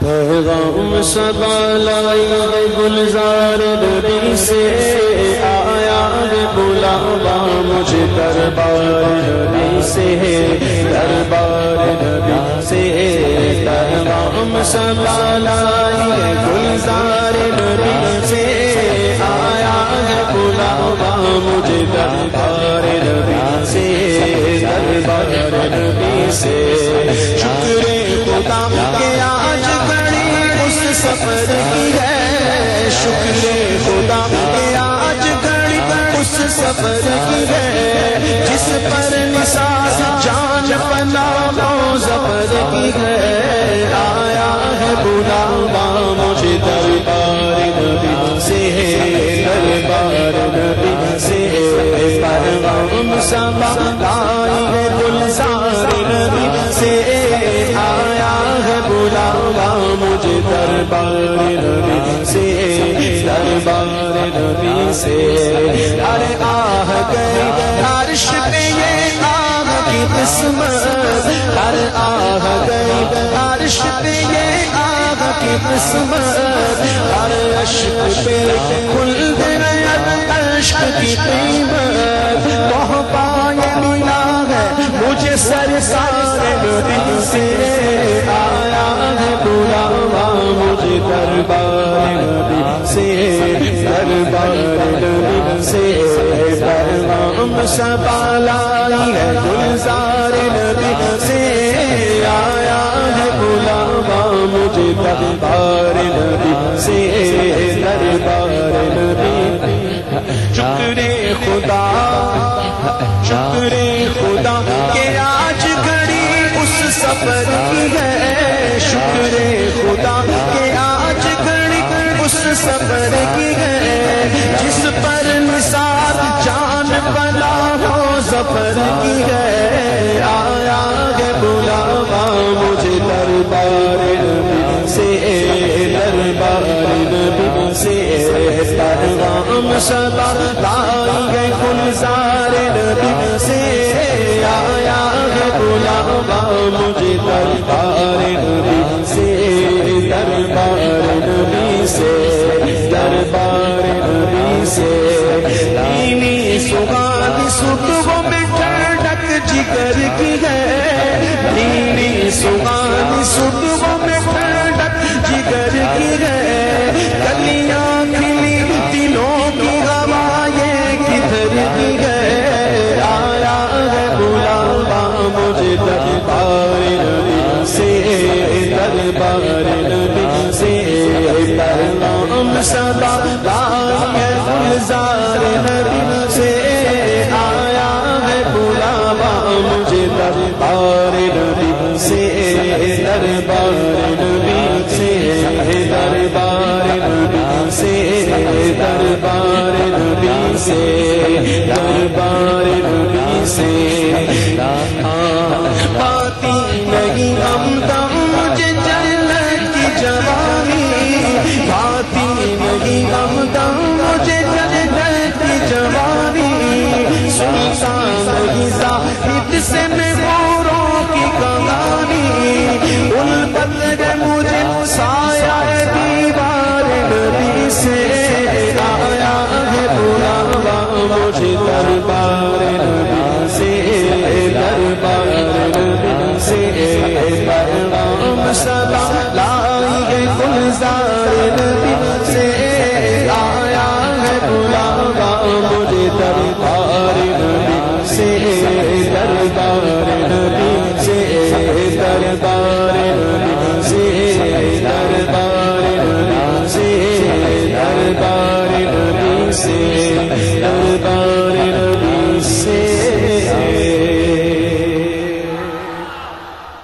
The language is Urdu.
پیغام سبا لائی گلزار نبی سے آیا بلاوا مجھے دربار نبی سے، دربار نبی سے پیغام سبا لائی گلزار نبی سے آیا بلاوا مجھے دربار نبی سے، دربار نبی سے۔ سفر کی ہے، جس پر نثار جان پنا لو سفر کی ہے آیا ہے بلاوا مجھے دربار نبی سے دربار نبی سے پرغم سبا لائی ہے گلزار نبی سے آیا ہے بلاوا مجھے دربار نبی سے دربار نبی سے یہ آہ کی قسمت ارے عشق پہ کھل گئے عشق کی قیمت۔ وہ پائے ملا ہے، مجھے سر سارے نبی سے آیا ہے، بلاوا مجھے دربار نبی سے، دربار نبی سے پیغام سبا دربار نبی شکر خدا شکر خدا کہ آج گھڑی اس سفر کی ہے۔ شکر خدا کہ آج گھڑی اس سفر کی ہے۔ جس پر نثار جان بنا ہو سفر کی ہے۔ آیا ہے بلاوا مجھے دربار پیغام سدا لائی گلزار نبی سے۔ آیا ہے بلاوا مجھے دربار نبی سے۔ دربار نبی سے۔ دربار نبی سے۔ دینی سگان سکھوں میں ٹھنڈک جگر کی ہے۔ دینی سگان سکھوں میں ٹھنڈک جگر کی ہے۔ کلیاں کھلی گلزار نبی سے آیا ہے بلاوا مجھے دربار نبی سے دربار نبی سے، دربار نبی سے، دربار نبی سے۔